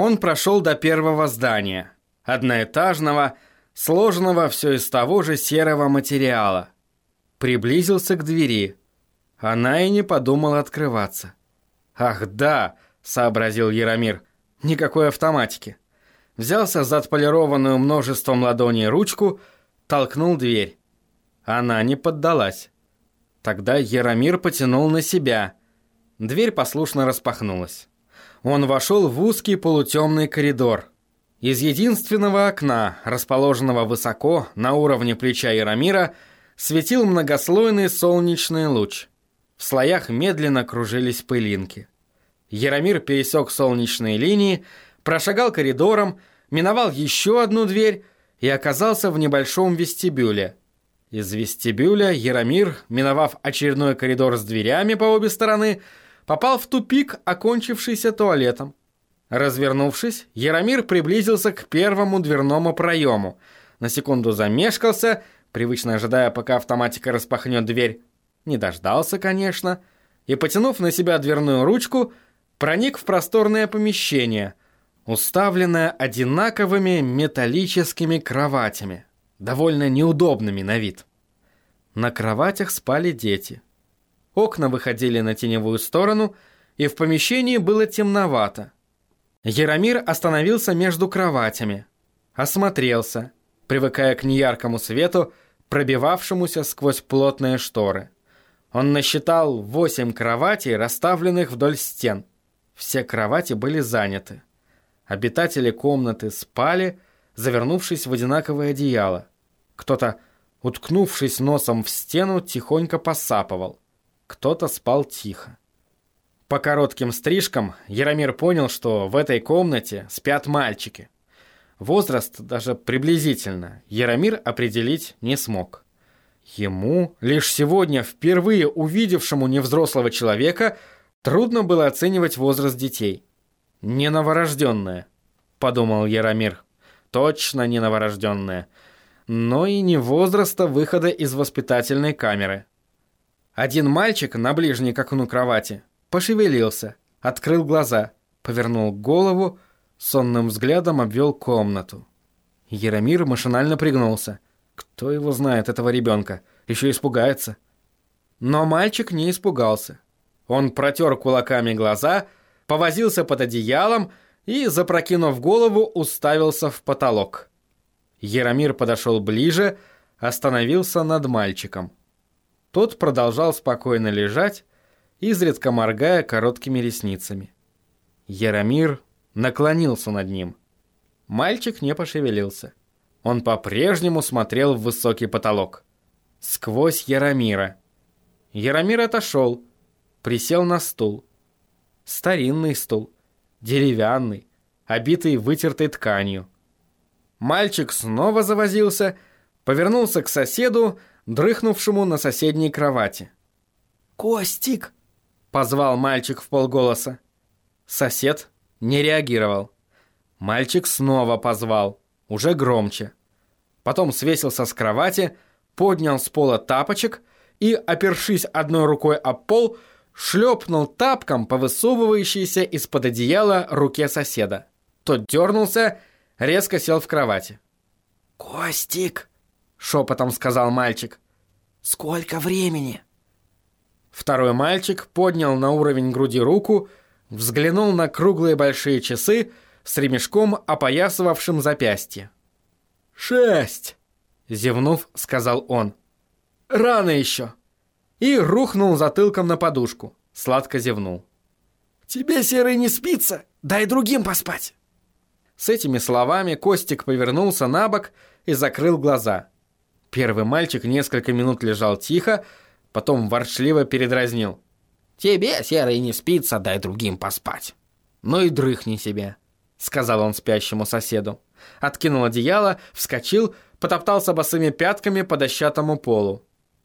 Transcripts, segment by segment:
Он прошел до первого здания, одноэтажного, сложенного все из того же серого материала. Приблизился к двери. Она и не подумала открываться. «Ах, да!» — сообразил Яромир. «Никакой автоматики». Взялся за отполированную множеством ладоней ручку, толкнул дверь. Она не поддалась. Тогда Яромир потянул на себя. Дверь послушно распахнулась. Он вошел в узкий полутемный коридор. Из единственного окна, расположенного высоко, на уровне плеча Яромира, светил многослойный солнечный луч. В слоях медленно кружились пылинки. Яромир пересек солнечные линии, прошагал коридором, миновал еще одну дверь и оказался в небольшом вестибюле. Из вестибюля Яромир, миновав очередной коридор с дверями по обе стороны, попал в тупик, окончившийся туалетом. Развернувшись, Яромир приблизился к первому дверному проему. На секунду замешкался, привычно ожидая, пока автоматика распахнет дверь. Не дождался, конечно. И, потянув на себя дверную ручку, проник в просторное помещение, уставленное одинаковыми металлическими кроватями, довольно неудобными на вид. На кроватях спали дети – Окна выходили на теневую сторону, и в помещении было темновато. Яромир остановился между кроватями, осмотрелся, привыкая к неяркому свету, пробивавшемуся сквозь плотные шторы. Он насчитал восемь кроватей, расставленных вдоль стен. Все кровати были заняты. Обитатели комнаты спали, завернувшись в одинаковое одеяло. Кто-то, уткнувшись носом в стену, тихонько посапывал. Кто-то спал тихо. По коротким стрижкам Яромир понял, что в этой комнате спят мальчики. Возраст даже приблизительно Яромир определить не смог. Ему, лишь сегодня впервые увидевшему невзрослого человека, трудно было оценивать возраст детей. «Не новорожденная», — подумал Яромир. «Точно не новорожденная. Но и не возраста выхода из воспитательной камеры. Один мальчик на ближней к окну кровати пошевелился, открыл глаза, повернул голову, сонным взглядом обвел комнату. Яромир машинально пригнулся. Кто его знает, этого ребенка? Еще испугается. Но мальчик не испугался. Он протер кулаками глаза, повозился под одеялом и, запрокинув голову, уставился в потолок. Яромир подошел ближе, остановился над мальчиком. Тот продолжал спокойно лежать, изредка моргая короткими ресницами. Яромир наклонился над ним. Мальчик не пошевелился. Он по-прежнему смотрел в высокий потолок. Сквозь Яромира. Яромир отошел, присел на стул. Старинный стул, деревянный, обитый вытертой тканью. Мальчик снова завозился, повернулся к соседу, дрыхнувшему на соседней кровати. «Костик!» — позвал мальчик в полголоса. Сосед не реагировал. Мальчик снова позвал, уже громче. Потом свесился с кровати, поднял с пола тапочек и, опершись одной рукой об пол, шлепнул тапком по высовывающейся из-под одеяла руке соседа. Тот дернулся, резко сел в кровати. «Костик!» Шепотом сказал мальчик. «Сколько времени?» Второй мальчик поднял на уровень груди руку, взглянул на круглые большие часы с ремешком, опоясывавшим запястье. «Шесть!» — зевнув, сказал он. «Рано еще!» И рухнул затылком на подушку, сладко зевнул. «Тебе, Серый, не спится? Дай другим поспать!» С этими словами Костик повернулся на бок и закрыл глаза. Первый мальчик несколько минут лежал тихо, потом ворчливо передразнил. «Тебе, Серый, не спится, дай другим поспать». «Ну и дрыхни себе», — сказал он спящему соседу. Откинул одеяло, вскочил, потоптался босыми пятками по дощатому полу.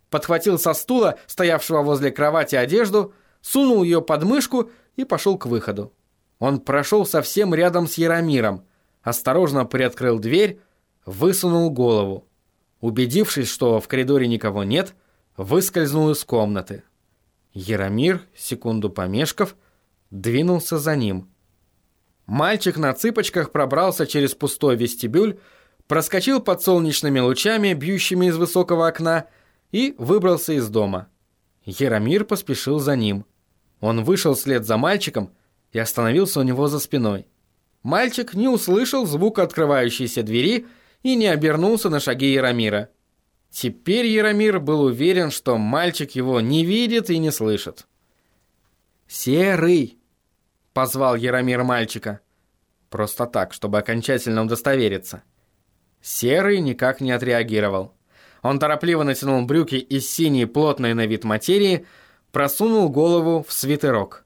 Подхватил со стула, стоявшего возле кровати, одежду, сунул ее под мышку и пошел к выходу. Он прошел совсем рядом с Яромиром, осторожно приоткрыл дверь, высунул голову. Убедившись, что в коридоре никого нет, выскользнул из комнаты. Яромир, секунду помешков, двинулся за ним. Мальчик на цыпочках пробрался через пустой вестибюль, проскочил под солнечными лучами, бьющими из высокого окна, и выбрался из дома. Яромир поспешил за ним. Он вышел вслед за мальчиком и остановился у него за спиной. Мальчик не услышал звука открывающейся двери и не обернулся на шаги Яромира. Теперь Яромир был уверен, что мальчик его не видит и не слышит. «Серый!» — позвал Яромир мальчика. Просто так, чтобы окончательно удостовериться. Серый никак не отреагировал. Он торопливо натянул брюки из синей плотной на вид материи, просунул голову в свитерок.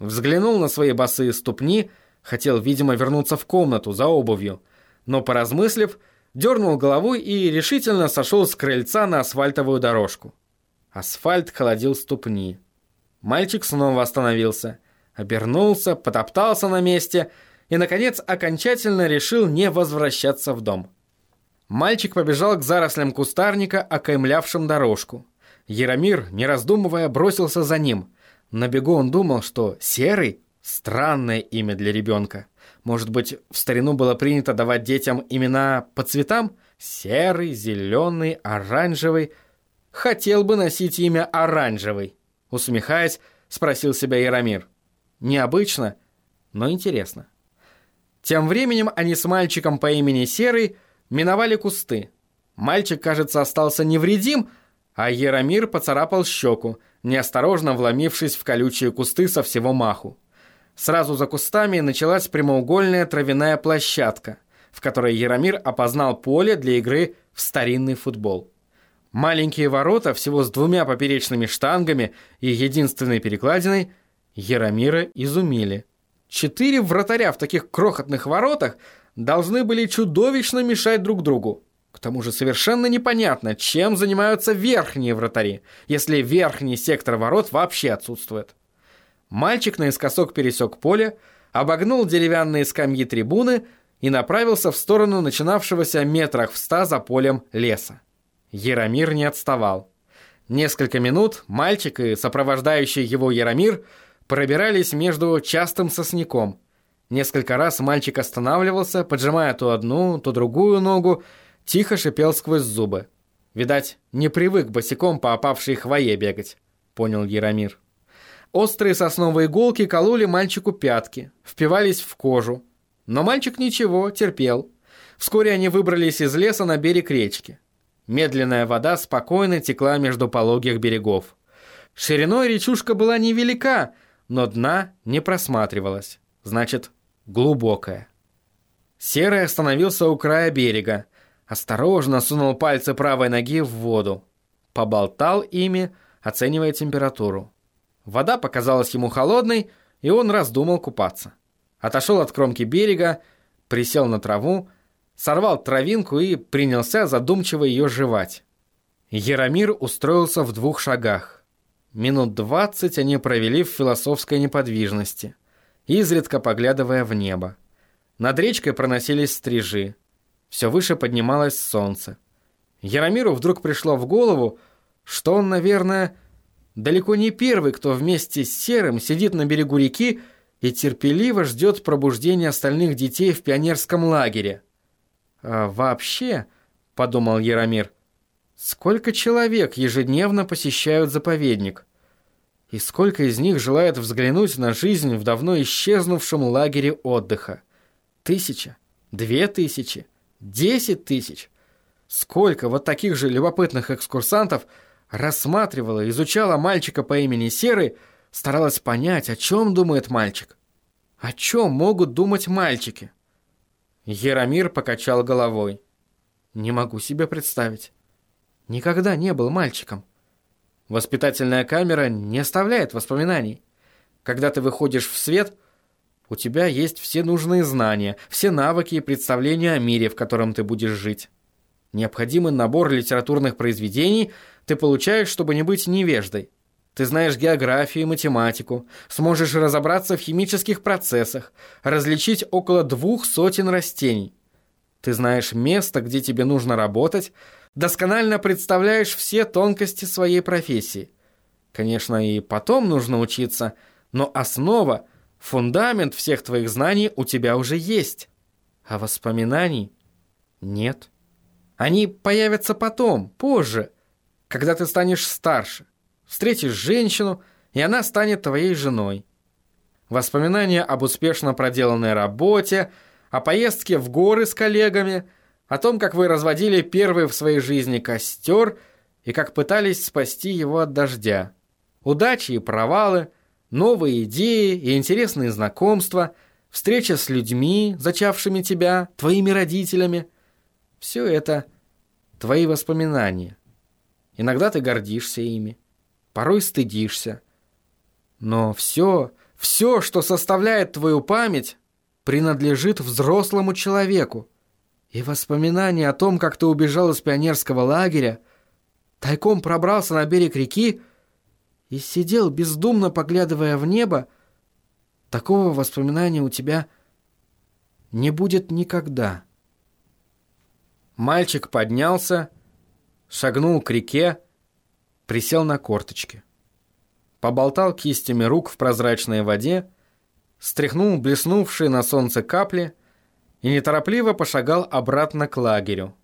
Взглянул на свои босые ступни, хотел, видимо, вернуться в комнату за обувью, но, поразмыслив, дернул головой и решительно сошел с крыльца на асфальтовую дорожку. Асфальт холодил ступни. Мальчик снова остановился, обернулся, потоптался на месте и, наконец, окончательно решил не возвращаться в дом. Мальчик побежал к зарослям кустарника, окаймлявшим дорожку. Яромир, не раздумывая, бросился за ним. На бегу он думал, что «серый» — странное имя для ребенка. Может быть, в старину было принято давать детям имена по цветам? Серый, зеленый, оранжевый. Хотел бы носить имя оранжевый. Усмехаясь, спросил себя Яромир. Необычно, но интересно. Тем временем они с мальчиком по имени Серый миновали кусты. Мальчик, кажется, остался невредим, а Яромир поцарапал щеку, неосторожно вломившись в колючие кусты со всего маху. Сразу за кустами началась прямоугольная травяная площадка, в которой Яромир опознал поле для игры в старинный футбол. Маленькие ворота всего с двумя поперечными штангами и единственной перекладиной Яромира изумили. Четыре вратаря в таких крохотных воротах должны были чудовищно мешать друг другу. К тому же совершенно непонятно, чем занимаются верхние вратари, если верхний сектор ворот вообще отсутствует. Мальчик наискосок пересек поле, обогнул деревянные скамьи трибуны и направился в сторону начинавшегося метрах в ста за полем леса. Яромир не отставал. Несколько минут мальчик и сопровождающий его Яромир пробирались между частым сосняком. Несколько раз мальчик останавливался, поджимая то одну, то другую ногу, тихо шипел сквозь зубы. Видать, не привык босиком по опавшей хвое бегать, понял Яромир. Острые сосновые иголки кололи мальчику пятки, впивались в кожу. Но мальчик ничего, терпел. Вскоре они выбрались из леса на берег речки. Медленная вода спокойно текла между пологих берегов. Шириной речушка была невелика, но дна не просматривалось. Значит, глубокая. Серый остановился у края берега. Осторожно сунул пальцы правой ноги в воду. Поболтал ими, оценивая температуру. Вода показалась ему холодной, и он раздумал купаться. Отошел от кромки берега, присел на траву, сорвал травинку и принялся задумчиво ее жевать. Яромир устроился в двух шагах. Минут двадцать они провели в философской неподвижности, изредка поглядывая в небо. Над речкой проносились стрижи. Все выше поднималось солнце. Яромиру вдруг пришло в голову, что он, наверное, далеко не первый, кто вместе с Серым сидит на берегу реки и терпеливо ждет пробуждения остальных детей в пионерском лагере – а вообще, подумал Яромир, сколько человек ежедневно посещают заповедник? И сколько из них желает взглянуть на жизнь в давно исчезнувшем лагере отдыха? Тысяча? Две тысячи? Десять тысяч? Сколько вот таких же любопытных экскурсантов рассматривала, изучала мальчика по имени Серый, старалась понять, о чем думает мальчик? О чем могут думать мальчики? Яромир покачал головой. «Не могу себе представить. Никогда не был мальчиком. Воспитательная камера не оставляет воспоминаний. Когда ты выходишь в свет, у тебя есть все нужные знания, все навыки и представления о мире, в котором ты будешь жить. Необходимый набор литературных произведений ты получаешь, чтобы не быть невеждой. Ты знаешь географию и математику, сможешь разобраться в химических процессах, различить около двух сотен растений. Ты знаешь место, где тебе нужно работать, досконально представляешь все тонкости своей профессии. Конечно, и потом нужно учиться, но основа Фундамент всех твоих знаний у тебя уже есть, а воспоминаний нет. Они появятся потом, позже, когда ты станешь старше, встретишь женщину, и она станет твоей женой. Воспоминания об успешно проделанной работе, о поездке в горы с коллегами, о том, как вы разводили первый в своей жизни костер и как пытались спасти его от дождя. Удачи и провалы, новые идеи и интересные знакомства, встреча с людьми, зачавшими тебя, твоими родителями. Все это твои воспоминания. Иногда ты гордишься ими, порой стыдишься. Но все, все, что составляет твою память, принадлежит взрослому человеку. И воспоминания о том, как ты убежал из пионерского лагеря, тайком пробрался на берег реки и сидел, бездумно поглядывая в небо, такого воспоминания у тебя не будет никогда. Мальчик поднялся, шагнул к реке, присел на корточки. Поболтал кистями рук в прозрачной воде, стряхнул блеснувшие на солнце капли и неторопливо пошагал обратно к лагерю.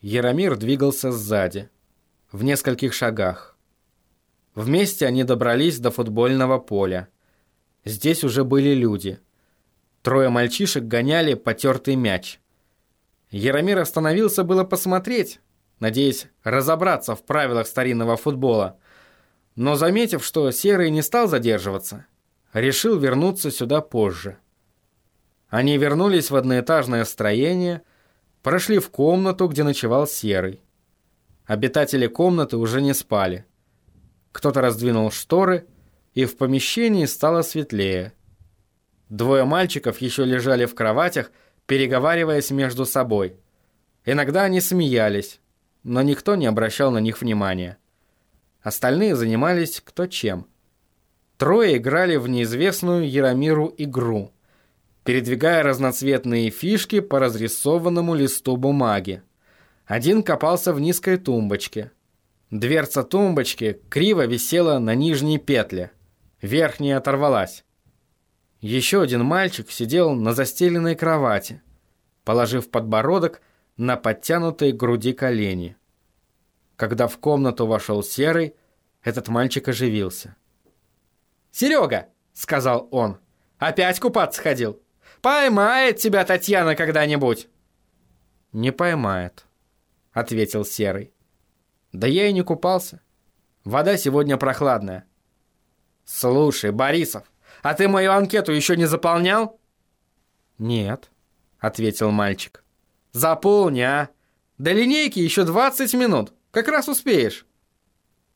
Яромир двигался сзади, в нескольких шагах. Вместе они добрались до футбольного поля. Здесь уже были люди. Трое мальчишек гоняли потертый мяч. Яромир остановился было посмотреть, надеясь разобраться в правилах старинного футбола. Но заметив, что Серый не стал задерживаться, решил вернуться сюда позже. Они вернулись в одноэтажное строение, прошли в комнату, где ночевал Серый. Обитатели комнаты уже не спали. Кто-то раздвинул шторы, и в помещении стало светлее. Двое мальчиков еще лежали в кроватях, переговариваясь между собой. Иногда они смеялись, но никто не обращал на них внимания. Остальные занимались кто чем. Трое играли в неизвестную Яромиру игру, передвигая разноцветные фишки по разрисованному листу бумаги. Один копался в низкой тумбочке – Дверца тумбочки криво висела на нижней петле. Верхняя оторвалась. Еще один мальчик сидел на застеленной кровати, положив подбородок на подтянутой груди колени. Когда в комнату вошел Серый, этот мальчик оживился. «Серега!» — сказал он. «Опять купаться ходил? Поймает тебя Татьяна когда-нибудь!» «Не поймает», — ответил Серый. Да я и не купался. Вода сегодня прохладная. Слушай, Борисов, а ты мою анкету еще не заполнял? Нет, ответил мальчик. Заполни, а? До линейки еще 20 минут. Как раз успеешь.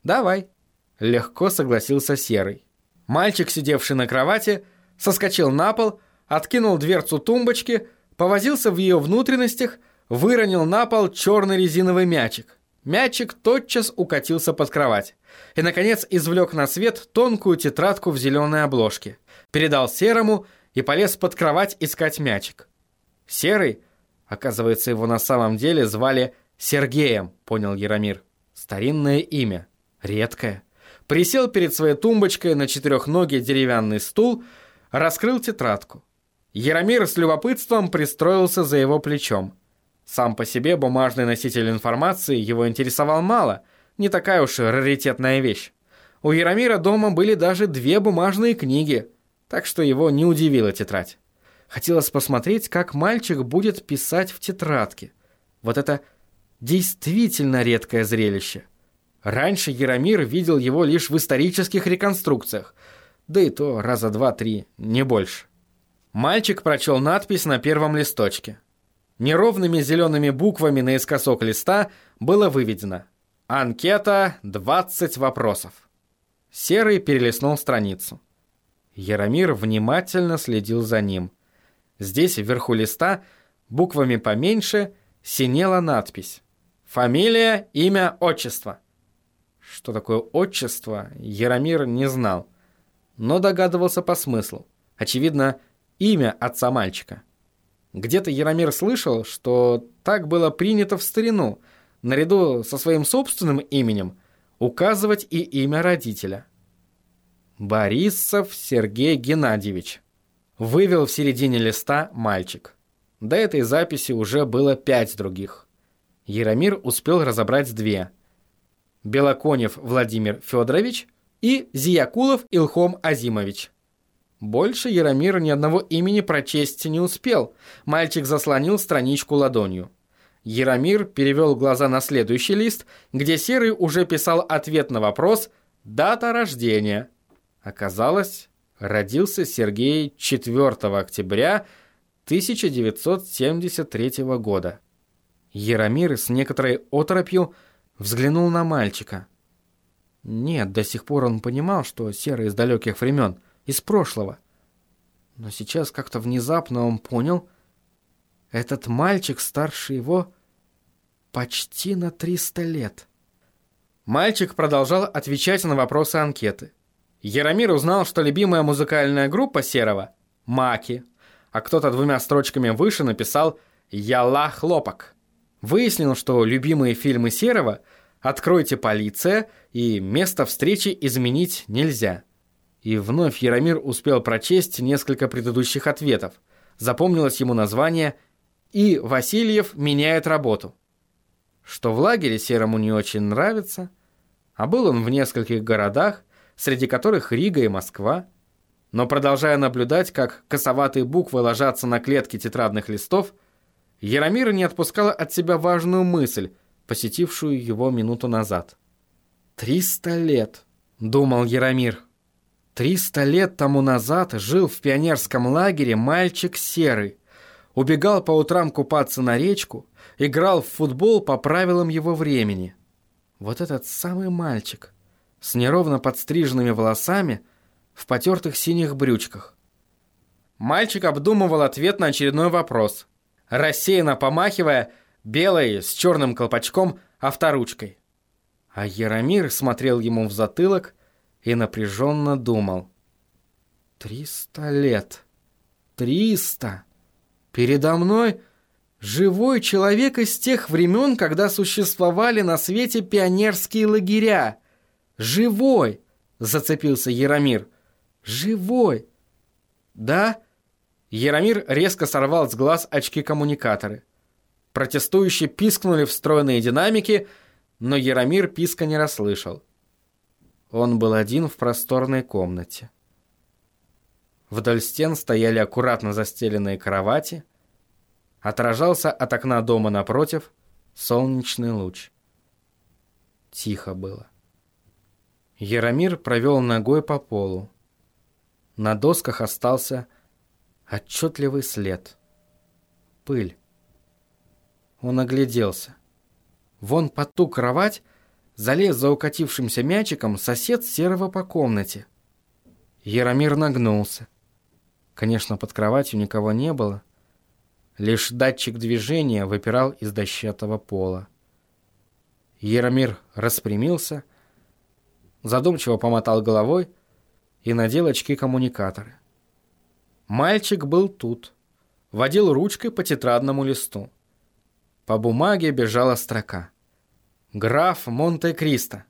Давай. Легко согласился Серый. Мальчик, сидевший на кровати, соскочил на пол, откинул дверцу тумбочки, повозился в ее внутренностях, выронил на пол черный резиновый мячик. Мячик тотчас укатился под кровать. И, наконец, извлек на свет тонкую тетрадку в зеленой обложке. Передал Серому и полез под кровать искать мячик. Серый, оказывается, его на самом деле звали Сергеем, понял Яромир. Старинное имя, редкое. Присел перед своей тумбочкой на четырехногий деревянный стул, раскрыл тетрадку. Яромир с любопытством пристроился за его плечом. Сам по себе бумажный носитель информации его интересовал мало, не такая уж раритетная вещь. У Яромира дома были даже две бумажные книги, так что его не удивила тетрадь. Хотелось посмотреть, как мальчик будет писать в тетрадке. Вот это действительно редкое зрелище. Раньше Яромир видел его лишь в исторических реконструкциях, да и то раза два-три, не больше. Мальчик прочел надпись на первом листочке. Неровными зелеными буквами наискосок листа было выведено «Анкета 20 вопросов». Серый перелистнул страницу. Яромир внимательно следил за ним. Здесь, вверху листа, буквами поменьше, синела надпись «Фамилия, имя, отчество». Что такое отчество, Яромир не знал, но догадывался по смыслу. Очевидно, имя отца мальчика. Где-то Яромир слышал, что так было принято в старину, наряду со своим собственным именем указывать и имя родителя. Борисов Сергей Геннадьевич. Вывел в середине листа мальчик. До этой записи уже было пять других. Яромир успел разобрать две. Белоконев Владимир Федорович и Зиякулов Илхом Азимович. Больше Яромир ни одного имени прочесть не успел. Мальчик заслонил страничку ладонью. Яромир перевел глаза на следующий лист, где Серый уже писал ответ на вопрос «Дата рождения». Оказалось, родился Сергей 4 октября 1973 года. Яромир с некоторой оторопью взглянул на мальчика. Нет, до сих пор он понимал, что Серый из далеких времен, из прошлого. Но сейчас как-то внезапно он понял, этот мальчик старше его почти на 300 лет. Мальчик продолжал отвечать на вопросы анкеты. Яромир узнал, что любимая музыкальная группа Серова – Маки, а кто-то двумя строчками выше написал «Яла хлопок». Выяснил, что любимые фильмы Серова «Откройте полиция» и «Место встречи изменить нельзя». И вновь Яромир успел прочесть несколько предыдущих ответов. Запомнилось ему название «И Васильев меняет работу». Что в лагере Серому не очень нравится, а был он в нескольких городах – среди которых Рига и Москва. Но продолжая наблюдать, как косоватые буквы ложатся на клетки тетрадных листов, Яромир не отпускала от себя важную мысль, посетившую его минуту назад. «Триста лет», — думал Яромир. «Триста лет тому назад жил в пионерском лагере мальчик серый, убегал по утрам купаться на речку, играл в футбол по правилам его времени. Вот этот самый мальчик, с неровно подстриженными волосами, в потертых синих брючках. Мальчик обдумывал ответ на очередной вопрос, рассеянно помахивая белой с черным колпачком авторучкой. А Яромир смотрел ему в затылок и напряженно думал. «Триста лет! Триста! Передо мной живой человек из тех времен, когда существовали на свете пионерские лагеря!» «Живой!» – зацепился Яромир. «Живой!» «Да?» Яромир резко сорвал с глаз очки-коммуникаторы. Протестующие пискнули встроенные динамики, но Яромир писка не расслышал. Он был один в просторной комнате. Вдоль стен стояли аккуратно застеленные кровати. Отражался от окна дома напротив солнечный луч. Тихо было. Яромир провел ногой по полу. На досках остался отчетливый след. Пыль. Он огляделся. Вон под ту кровать залез за укатившимся мячиком сосед серого по комнате. Яромир нагнулся. Конечно, под кроватью никого не было. Лишь датчик движения выпирал из дощатого пола. Яромир распрямился задумчиво помотал головой и надел очки-коммуникаторы. Мальчик был тут, водил ручкой по тетрадному листу. По бумаге бежала строка. «Граф Монте-Кристо».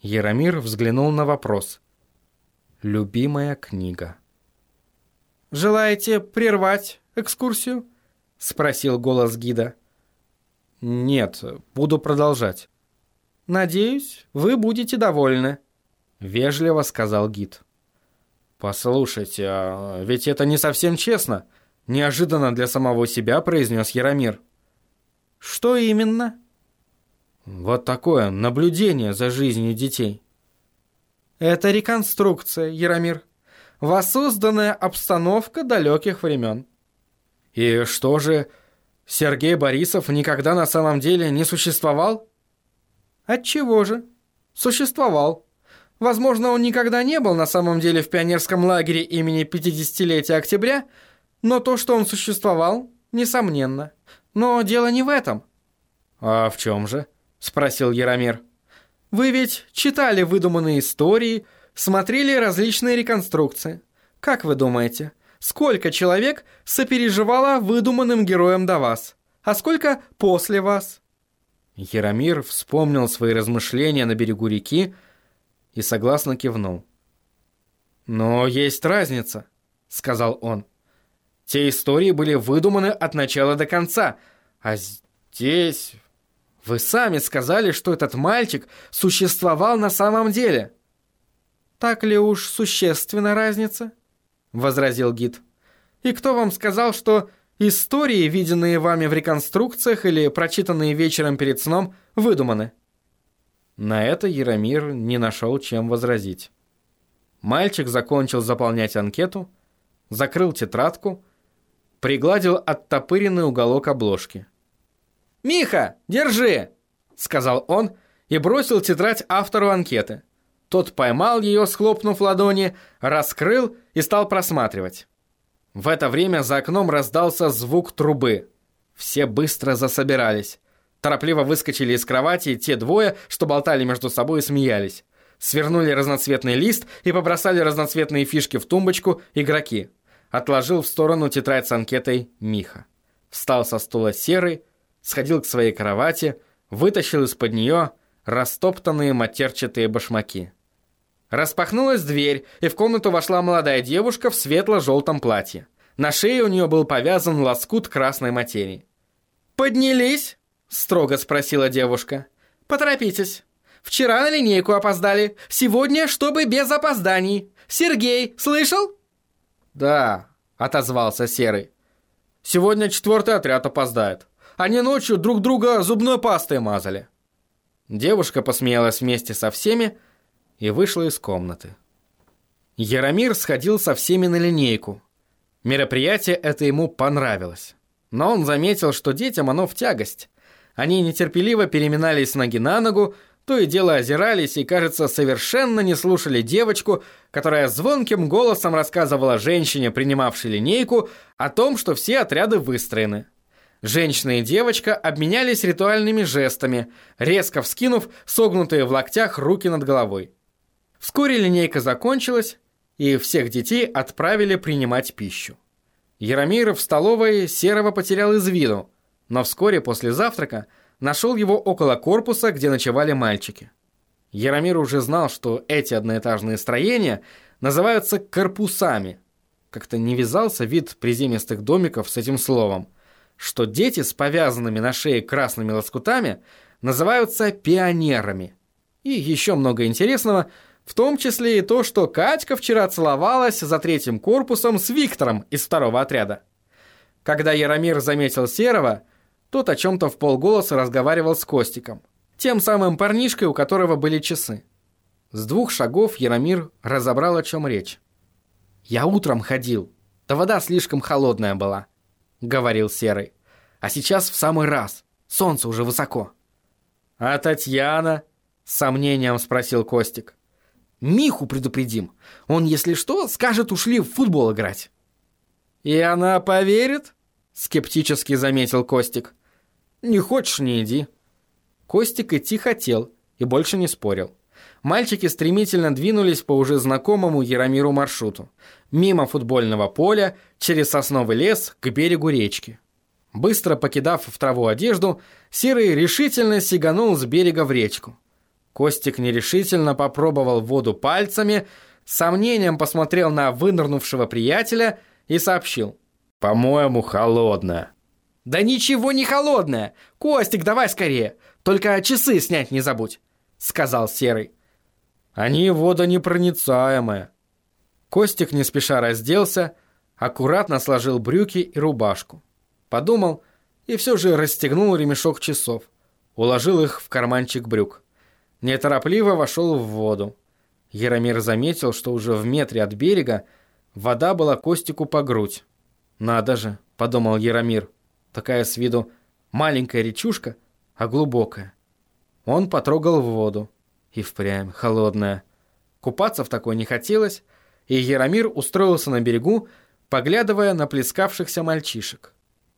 Яромир взглянул на вопрос. «Любимая книга». «Желаете прервать экскурсию?» — спросил голос гида. «Нет, буду продолжать». «Надеюсь, вы будете довольны», — вежливо сказал гид. «Послушайте, а ведь это не совсем честно», — неожиданно для самого себя произнес Яромир. «Что именно?» «Вот такое наблюдение за жизнью детей». «Это реконструкция, Яромир. Воссозданная обстановка далеких времен». «И что же, Сергей Борисов никогда на самом деле не существовал?» Отчего же? Существовал. Возможно, он никогда не был на самом деле в пионерском лагере имени 50-летия октября, но то, что он существовал, несомненно. Но дело не в этом. А в чем же? Спросил Яромир. Вы ведь читали выдуманные истории, смотрели различные реконструкции. Как вы думаете, сколько человек сопереживало выдуманным героям до вас, а сколько после вас? Яромир вспомнил свои размышления на берегу реки и согласно кивнул. «Но есть разница», — сказал он. «Те истории были выдуманы от начала до конца, а здесь вы сами сказали, что этот мальчик существовал на самом деле. Так ли уж существенна разница? возразил гид. И кто вам сказал, что истории, виденные вами в реконструкциях или прочитанные вечером перед сном, выдуманы? На это Яромир не нашел чем возразить. Мальчик закончил заполнять анкету, закрыл тетрадку, пригладил оттопыренный уголок обложки. «Миха, держи!» — сказал он и бросил тетрадь автору анкеты. Тот поймал ее, схлопнув ладони, раскрыл и стал просматривать. В это время за окном раздался звук трубы. Все быстро засобирались. Торопливо выскочили из кровати те двое, что болтали между собой и смеялись. Свернули разноцветный лист и побросали разноцветные фишки в тумбочку игроки. Отложил в сторону тетрадь с анкетой Миха. Встал со стула серый, сходил к своей кровати, вытащил из-под нее растоптанные матерчатые башмаки. Распахнулась дверь, и в комнату вошла молодая девушка в светло-желтом платье. На шее у нее был повязан лоскут красной материи. «Поднялись?» – строго спросила девушка. «Поторопитесь. Вчера на линейку опоздали, сегодня, чтобы без опозданий. Сергей, слышал?» «Да», – отозвался Серый. «Сегодня четвертый отряд опоздает». Они ночью друг друга зубной пастой мазали. Девушка посмеялась вместе со всеми и вышла из комнаты. Яромир сходил со всеми на линейку. Мероприятие это ему понравилось. Но он заметил, что детям оно в тягость. Они нетерпеливо переминались ноги на ногу, то и дело озирались и, кажется, совершенно не слушали девочку, которая звонким голосом рассказывала женщине, принимавшей линейку, о том, что все отряды выстроены. Женщина и девочка обменялись ритуальными жестами, резко вскинув согнутые в локтях руки над головой. Вскоре линейка закончилась, и всех детей отправили принимать пищу. Яромир в столовой Серого потерял из виду, но вскоре после завтрака нашел его около корпуса, где ночевали мальчики. Яромир уже знал, что эти одноэтажные строения называются корпусами. Как-то не вязался вид приземистых домиков с этим словом – что дети с повязанными на шее красными лоскутами называются пионерами. И еще много интересного, в том числе и то, что Катька вчера целовалась за третьим корпусом с Виктором из второго отряда. Когда Яромир заметил Серого, тот о чем-то в полголоса разговаривал с Костиком, тем самым парнишкой, у которого были часы. С двух шагов Яромир разобрал, о чем речь. «Я утром ходил, да вода слишком холодная была говорил Серый. А сейчас в самый раз. Солнце уже высоко. А Татьяна? С сомнением спросил Костик. Миху предупредим. Он, если что, скажет, ушли в футбол играть. И она поверит? Скептически заметил Костик. Не хочешь, не иди. Костик идти хотел и больше не спорил. Мальчики стремительно двинулись по уже знакомому Яромиру маршруту. Мимо футбольного поля, через сосновый лес, к берегу речки. Быстро покидав в траву одежду, Серый решительно сиганул с берега в речку. Костик нерешительно попробовал воду пальцами, с сомнением посмотрел на вынырнувшего приятеля и сообщил. «По-моему, холодная». «Да ничего не холодная! Костик, давай скорее! Только часы снять не забудь!» — сказал Серый. Они водонепроницаемые. Костик не спеша разделся, аккуратно сложил брюки и рубашку. Подумал и все же расстегнул ремешок часов, уложил их в карманчик брюк. Неторопливо вошел в воду. Яромир заметил, что уже в метре от берега вода была Костику по грудь. «Надо же», — подумал Яромир, — «такая с виду маленькая речушка, а глубокая». Он потрогал воду. И впрямь холодная. Купаться в такой не хотелось, и Яромир устроился на берегу, поглядывая на плескавшихся мальчишек.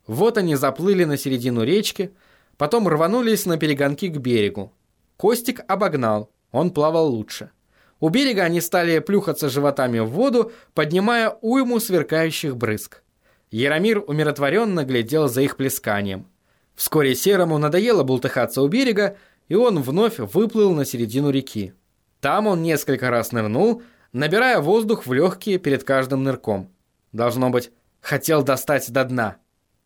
Вот они заплыли на середину речки, потом рванулись на перегонки к берегу. Костик обогнал, он плавал лучше. У берега они стали плюхаться животами в воду, поднимая уйму сверкающих брызг. Яромир умиротворенно глядел за их плесканием. Вскоре Серому надоело бултыхаться у берега, и он вновь выплыл на середину реки. Там он несколько раз нырнул, набирая воздух в легкие перед каждым нырком. Должно быть, хотел достать до дна.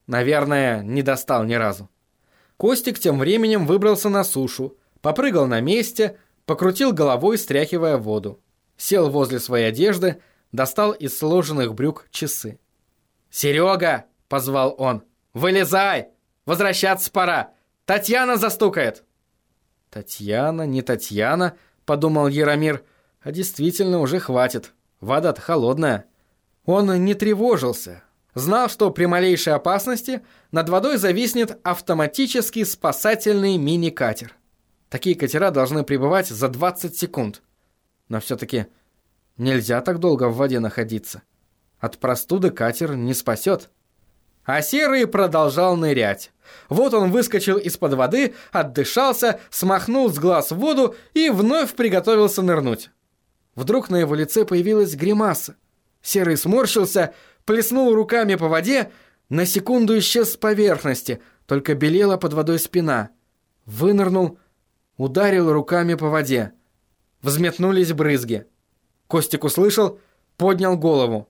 Наверное, не достал ни разу. Костик тем временем выбрался на сушу, попрыгал на месте, покрутил головой, стряхивая воду. Сел возле своей одежды, достал из сложенных брюк часы. «Серега!» — позвал он. «Вылезай! Возвращаться пора! Татьяна застукает!» «Татьяна, не Татьяна», — подумал Яромир, — «а действительно уже хватит. Вода-то холодная». Он не тревожился. Знал, что при малейшей опасности над водой зависнет автоматический спасательный мини-катер. Такие катера должны прибывать за 20 секунд. Но все-таки нельзя так долго в воде находиться. От простуды катер не спасет. А Серый продолжал нырять. Вот он выскочил из-под воды, отдышался, смахнул с глаз воду и вновь приготовился нырнуть. Вдруг на его лице появилась гримаса. Серый сморщился, плеснул руками по воде, на секунду исчез с поверхности, только белела под водой спина. Вынырнул, ударил руками по воде. Взметнулись брызги. Костик услышал, поднял голову.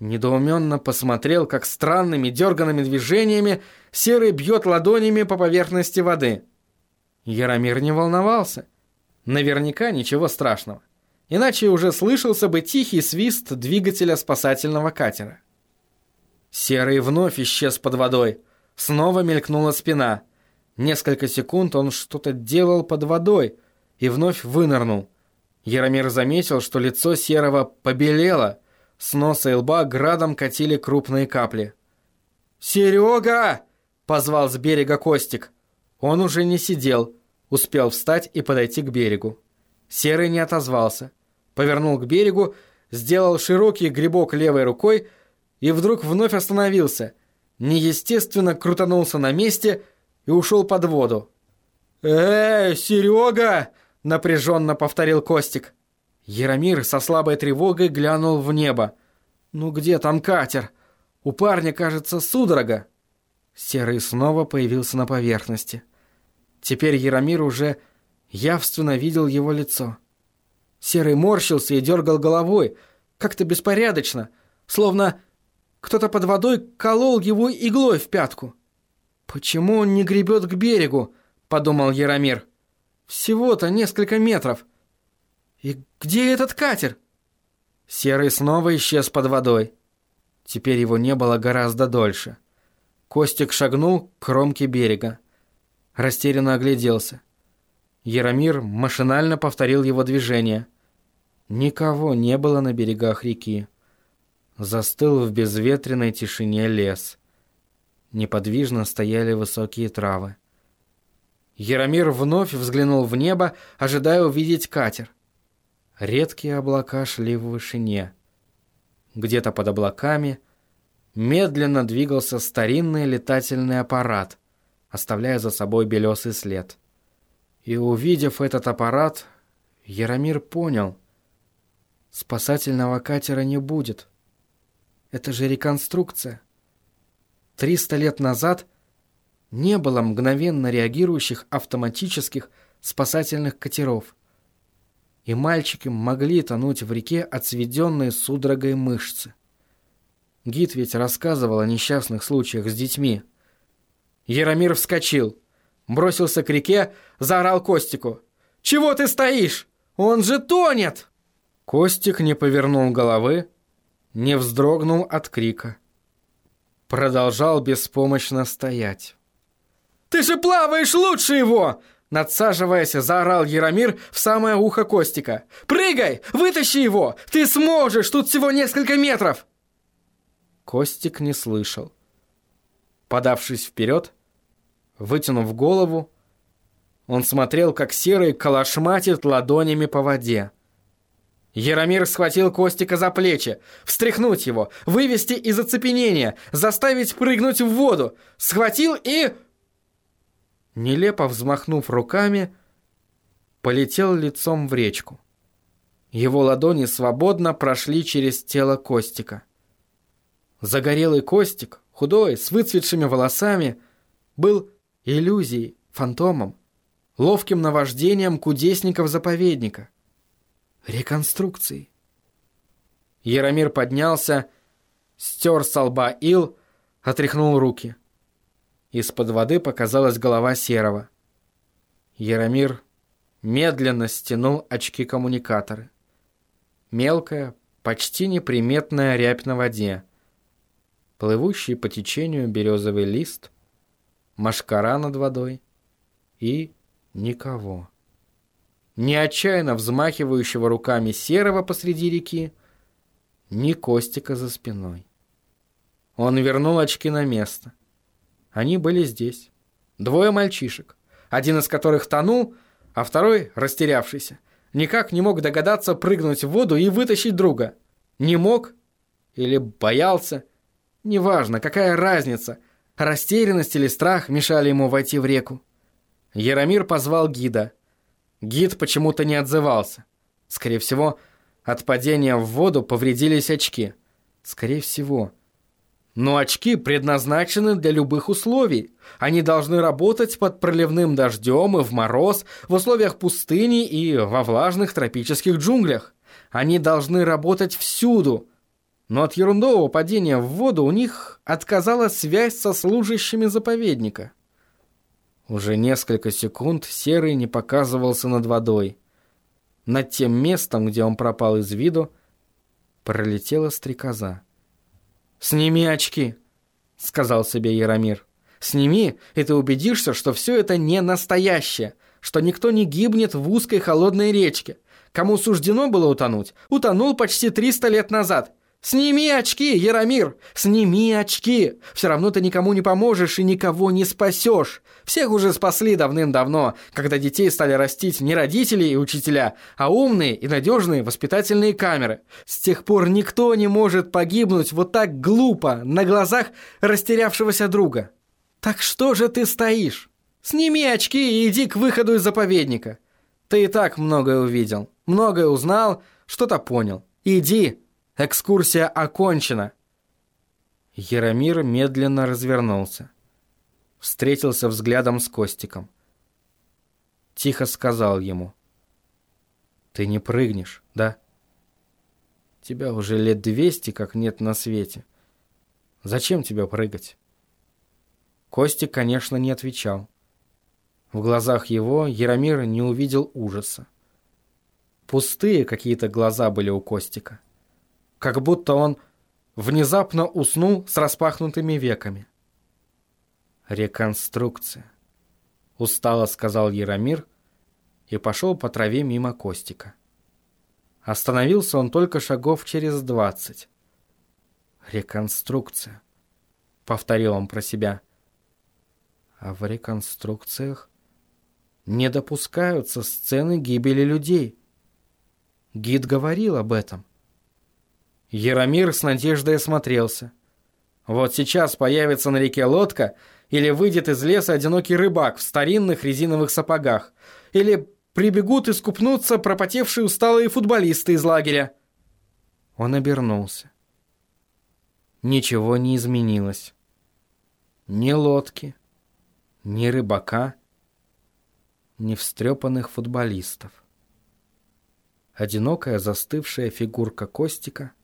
Недоуменно посмотрел, как странными дерганными движениями Серый бьет ладонями по поверхности воды. Яромир не волновался. Наверняка ничего страшного. Иначе уже слышался бы тихий свист двигателя спасательного катера. Серый вновь исчез под водой. Снова мелькнула спина. Несколько секунд он что-то делал под водой и вновь вынырнул. Яромир заметил, что лицо Серого побелело – с носа и лба градом катили крупные капли. «Серега!» — позвал с берега Костик. Он уже не сидел, успел встать и подойти к берегу. Серый не отозвался. Повернул к берегу, сделал широкий грибок левой рукой и вдруг вновь остановился. Неестественно крутанулся на месте и ушел под воду. «Эй, Серега!» — напряженно повторил Костик. Яромир со слабой тревогой глянул в небо. «Ну где там катер? У парня, кажется, судорога». Серый снова появился на поверхности. Теперь Яромир уже явственно видел его лицо. Серый морщился и дергал головой, как-то беспорядочно, словно кто-то под водой колол его иглой в пятку. «Почему он не гребет к берегу?» — подумал Яромир. «Всего-то несколько метров». «И где этот катер?» Серый снова исчез под водой. Теперь его не было гораздо дольше. Костик шагнул к кромке берега. Растерянно огляделся. Яромир машинально повторил его движение. Никого не было на берегах реки. Застыл в безветренной тишине лес. Неподвижно стояли высокие травы. Яромир вновь взглянул в небо, ожидая увидеть катер. Редкие облака шли в вышине. Где-то под облаками медленно двигался старинный летательный аппарат, оставляя за собой белесый след. И увидев этот аппарат, Яромир понял, спасательного катера не будет. Это же реконструкция. Триста лет назад не было мгновенно реагирующих автоматических спасательных катеров – и мальчики могли тонуть в реке от сведенной судорогой мышцы. Гид ведь рассказывал о несчастных случаях с детьми. Яромир вскочил, бросился к реке, заорал Костику. «Чего ты стоишь? Он же тонет!» Костик не повернул головы, не вздрогнул от крика. Продолжал беспомощно стоять. «Ты же плаваешь лучше его!» Надсаживаясь, заорал Яромир в самое ухо Костика. «Прыгай! Вытащи его! Ты сможешь! Тут всего несколько метров!» Костик не слышал. Подавшись вперед, вытянув голову, он смотрел, как серый калашматит ладонями по воде. Яромир схватил Костика за плечи, встряхнуть его, вывести из оцепенения, заставить прыгнуть в воду, схватил и нелепо взмахнув руками, полетел лицом в речку. Его ладони свободно прошли через тело Костика. Загорелый Костик, худой, с выцветшими волосами, был иллюзией, фантомом, ловким наваждением кудесников-заповедника, реконструкцией. Яромир поднялся, стер с лба ил, отряхнул руки. Из-под воды показалась голова Серого. Яромир медленно стянул очки-коммуникаторы. Мелкая, почти неприметная рябь на воде. Плывущий по течению березовый лист, машкара над водой и никого. Ни отчаянно взмахивающего руками серого посреди реки, ни Костика за спиной. Он вернул очки на место. Они были здесь. Двое мальчишек, один из которых тонул, а второй, растерявшийся, никак не мог догадаться прыгнуть в воду и вытащить друга. Не мог или боялся. Неважно, какая разница, растерянность или страх мешали ему войти в реку. Яромир позвал гида. Гид почему-то не отзывался. Скорее всего, от падения в воду повредились очки. Скорее всего. Но очки предназначены для любых условий. Они должны работать под проливным дождем и в мороз, в условиях пустыни и во влажных тропических джунглях. Они должны работать всюду. Но от ерундового падения в воду у них отказала связь со служащими заповедника. Уже несколько секунд Серый не показывался над водой. Над тем местом, где он пропал из виду, пролетела стрекоза. «Сними очки», — сказал себе Яромир. «Сними, и ты убедишься, что все это не настоящее, что никто не гибнет в узкой холодной речке. Кому суждено было утонуть, утонул почти 300 лет назад. Сними очки, Яромир! Сними очки! Все равно ты никому не поможешь и никого не спасешь. Всех уже спасли давным-давно, когда детей стали растить не родители и учителя, а умные и надежные воспитательные камеры. С тех пор никто не может погибнуть вот так глупо на глазах растерявшегося друга. Так что же ты стоишь? Сними очки и иди к выходу из заповедника. Ты и так многое увидел, многое узнал, что-то понял. Иди, Экскурсия окончена!» Яромир медленно развернулся. Встретился взглядом с Костиком. Тихо сказал ему. «Ты не прыгнешь, да? Тебя уже лет двести как нет на свете. Зачем тебе прыгать?» Костик, конечно, не отвечал. В глазах его Яромир не увидел ужаса. Пустые какие-то глаза были у Костика как будто он внезапно уснул с распахнутыми веками. «Реконструкция», — устало сказал Яромир и пошел по траве мимо Костика. Остановился он только шагов через двадцать. «Реконструкция», — повторил он про себя. А в реконструкциях не допускаются сцены гибели людей. Гид говорил об этом. Яромир с надеждой осмотрелся. Вот сейчас появится на реке лодка, или выйдет из леса одинокий рыбак в старинных резиновых сапогах, или прибегут искупнуться пропотевшие усталые футболисты из лагеря. Он обернулся. Ничего не изменилось. Ни лодки, ни рыбака, ни встрепанных футболистов. Одинокая застывшая фигурка Костика —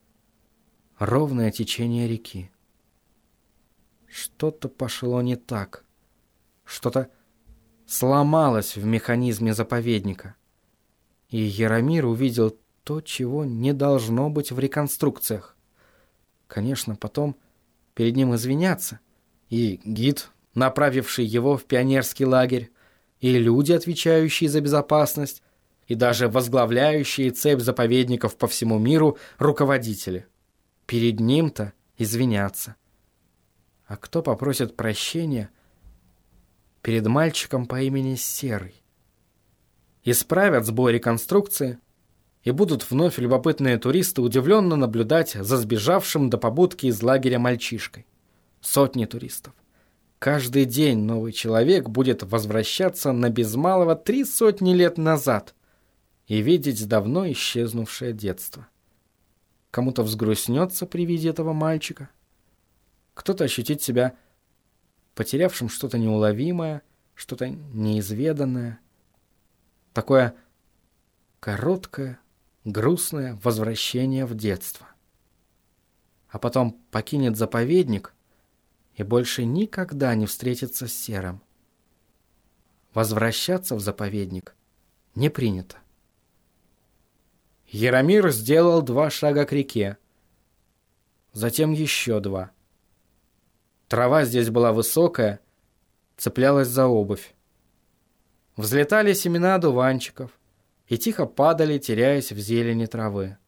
ровное течение реки. Что-то пошло не так. Что-то сломалось в механизме заповедника. И Яромир увидел то, чего не должно быть в реконструкциях. Конечно, потом перед ним извиняться. И гид, направивший его в пионерский лагерь, и люди, отвечающие за безопасность, и даже возглавляющие цепь заповедников по всему миру руководители перед ним-то извиняться. А кто попросит прощения перед мальчиком по имени Серый? Исправят сбой реконструкции, и будут вновь любопытные туристы удивленно наблюдать за сбежавшим до побудки из лагеря мальчишкой. Сотни туристов. Каждый день новый человек будет возвращаться на без малого три сотни лет назад и видеть давно исчезнувшее детство. Кому-то взгрустнется при виде этого мальчика. Кто-то ощутит себя потерявшим что-то неуловимое, что-то неизведанное. Такое короткое, грустное возвращение в детство. а потом покинет заповедник и больше никогда не встретится с Серым. Возвращаться в заповедник не принято. Яромир сделал два шага к реке, затем еще два. Трава здесь была высокая, цеплялась за обувь. Взлетали семена дуванчиков и тихо падали, теряясь в зелени травы.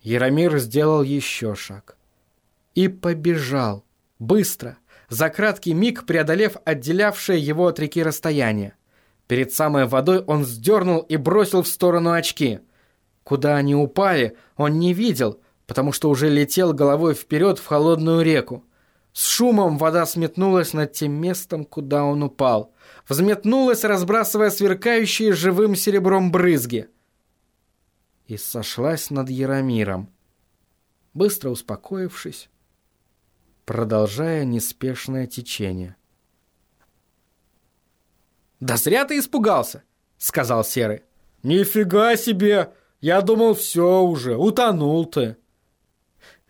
Яромир сделал еще шаг. И побежал. Быстро. За краткий миг преодолев отделявшее его от реки расстояние. Перед самой водой он сдернул и бросил в сторону очки. Куда они упали, он не видел, потому что уже летел головой вперед в холодную реку. С шумом вода сметнулась над тем местом, куда он упал. Взметнулась, разбрасывая сверкающие живым серебром брызги и сошлась над Яромиром, быстро успокоившись, продолжая неспешное течение. «Да зря ты испугался!» — сказал Серый. «Нифига себе! Я думал, все уже, утонул ты!»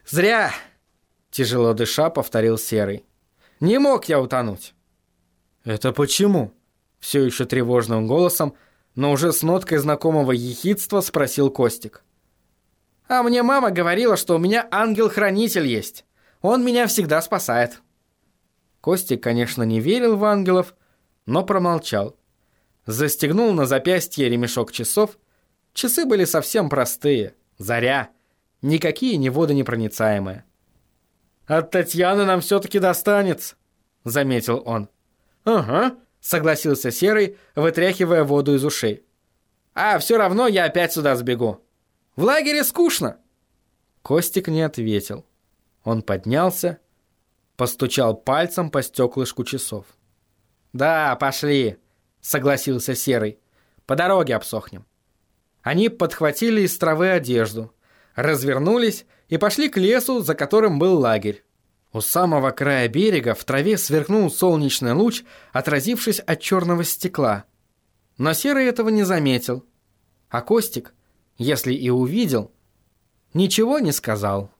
«Зря!» — тяжело дыша повторил Серый. «Не мог я утонуть!» «Это почему?» — все еще тревожным голосом — но уже с ноткой знакомого ехидства спросил Костик. «А мне мама говорила, что у меня ангел-хранитель есть. Он меня всегда спасает». Костик, конечно, не верил в ангелов, но промолчал. Застегнул на запястье ремешок часов. Часы были совсем простые, заря, никакие не водонепроницаемые. «От Татьяны нам все-таки достанется», — заметил он. «Ага», согласился Серый, вытряхивая воду из ушей. «А все равно я опять сюда сбегу. В лагере скучно!» Костик не ответил. Он поднялся, постучал пальцем по стеклышку часов. «Да, пошли», — согласился Серый. «По дороге обсохнем». Они подхватили из травы одежду, развернулись и пошли к лесу, за которым был лагерь. У самого края берега в траве сверкнул солнечный луч, отразившись от черного стекла. Но Серый этого не заметил. А Костик, если и увидел, ничего не сказал.